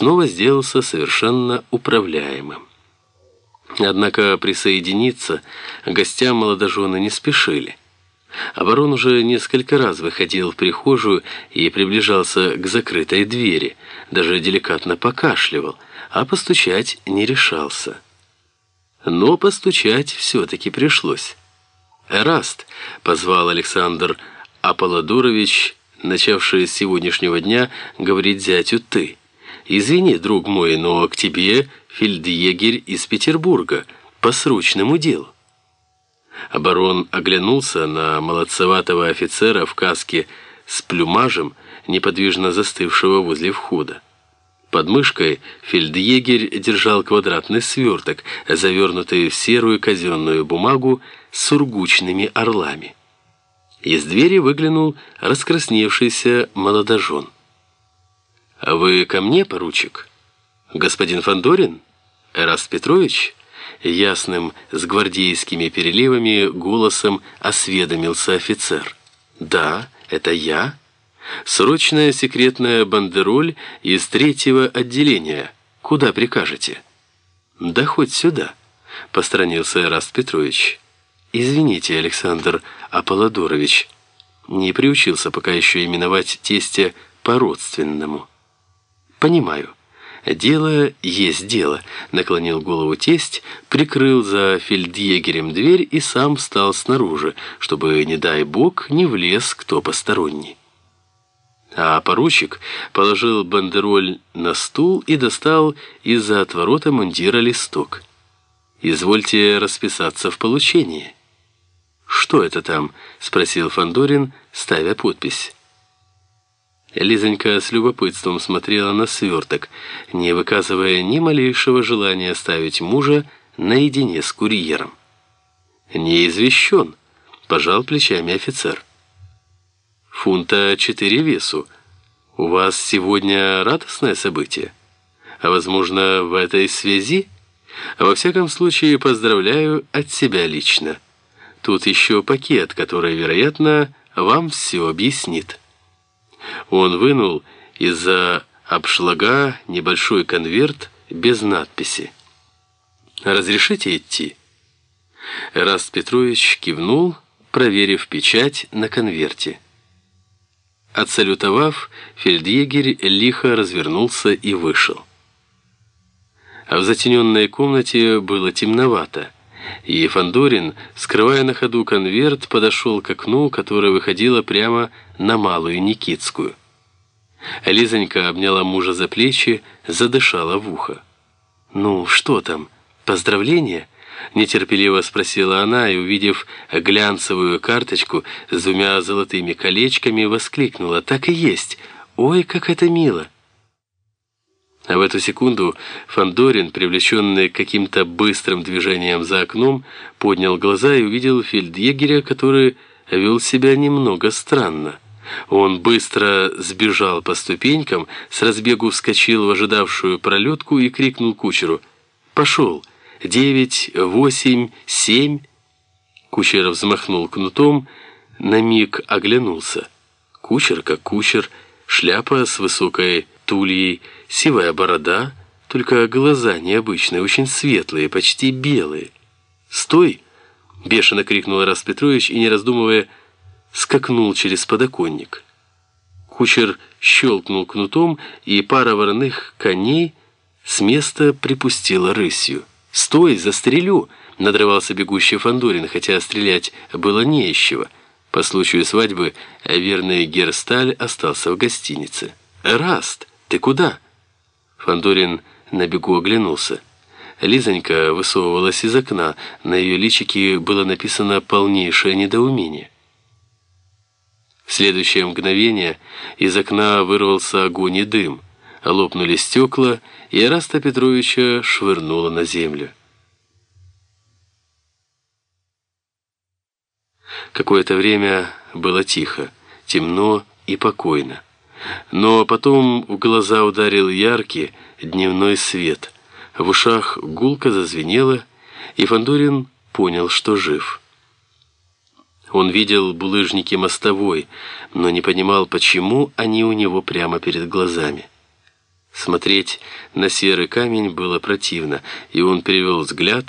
снова сделался совершенно управляемым. Однако присоединиться гостям молодожены не спешили. Оборон уже несколько раз выходил в прихожую и приближался к закрытой двери, даже деликатно покашливал, а постучать не решался. Но постучать все-таки пришлось. «Эраст», — позвал Александр Аполлодорович, начавший с сегодняшнего дня говорить зятю «ты». «Извини, друг мой, но к тебе фельдъегерь из Петербурга по срочному делу». Оборон оглянулся на молодцеватого офицера в каске с плюмажем, неподвижно застывшего возле входа. Под мышкой фельдъегерь держал квадратный сверток, завернутый в серую казенную бумагу с сургучными орлами. Из двери выглянул раскрасневшийся молодожен. «А вы ко мне, поручик? Господин Фандорин? Эраст Петрович?» Ясным, с гвардейскими переливами голосом осведомился офицер. «Да, это я?» Срочная секретная бандероль из третьего отделения. Куда прикажете? Да хоть сюда, постранился Эраст Петрович. Извините, Александр Аполлодорович, не приучился пока еще именовать тестя по-родственному. Понимаю. «Дело есть дело», — наклонил голову тесть, прикрыл за фельдъегерем дверь и сам встал снаружи, чтобы, не дай бог, не влез кто посторонний. А поручик положил бандероль на стул и достал из-за отворота мундира листок. «Извольте расписаться в получении». «Что это там?» — спросил Фандорин, ставя подпись. Лизонька с любопытством смотрела на сверток, не выказывая ни малейшего желания оставить мужа наедине с курьером. «Не извещен», — пожал плечами офицер фунта четыре весу. У вас сегодня радостное событие? А возможно, в этой связи? Во всяком случае, поздравляю от себя лично. Тут еще пакет, который, вероятно, вам все объяснит. Он вынул из-за обшлага небольшой конверт без надписи. «Разрешите идти?» Раст Петрович кивнул, проверив печать на конверте. Отсалютовав, фельдъегерь лихо развернулся и вышел. А в затененной комнате было темновато, и Фандорин, скрывая на ходу конверт, подошел к окну, которое выходило прямо на Малую Никитскую. Лизонька обняла мужа за плечи, задышала в ухо. «Ну, что там? Поздравления?» Нетерпеливо спросила она и, увидев глянцевую карточку с двумя золотыми колечками, воскликнула. «Так и есть! Ой, как это мило!» А в эту секунду Фандорин, привлеченный каким-то быстрым движением за окном, поднял глаза и увидел фельдъегеря, который вел себя немного странно. Он быстро сбежал по ступенькам, с разбегу вскочил в ожидавшую пролетку и крикнул кучеру «Пошел!» девять, восемь, семь...» Кучер взмахнул кнутом, на миг оглянулся. Кучер как кучер, шляпа с высокой тульей, сивая борода, только глаза необычные, очень светлые, почти белые. «Стой!» — бешено крикнул Рас Петрович и, не раздумывая, скакнул через подоконник. Кучер щелкнул кнутом, и пара вороных коней с места припустила рысью. «Стой, застрелю!» — надрывался бегущий Фандорин, хотя стрелять было не из чего. По случаю свадьбы верный Герсталь остался в гостинице. «Раст, ты куда?» Фандорин на бегу оглянулся. Лизонька высовывалась из окна, на ее личике было написано полнейшее недоумение. В следующее мгновение из окна вырвался огонь и дым — лопнули стекла, и Араста Петровича швырнуло на землю. Какое-то время было тихо, темно и покойно. Но потом в глаза ударил яркий дневной свет. В ушах гулко зазвенело, и Фандорин понял, что жив. Он видел булыжники мостовой, но не понимал, почему они у него прямо перед глазами. Смотреть на серый камень было противно, и он перевел взгляд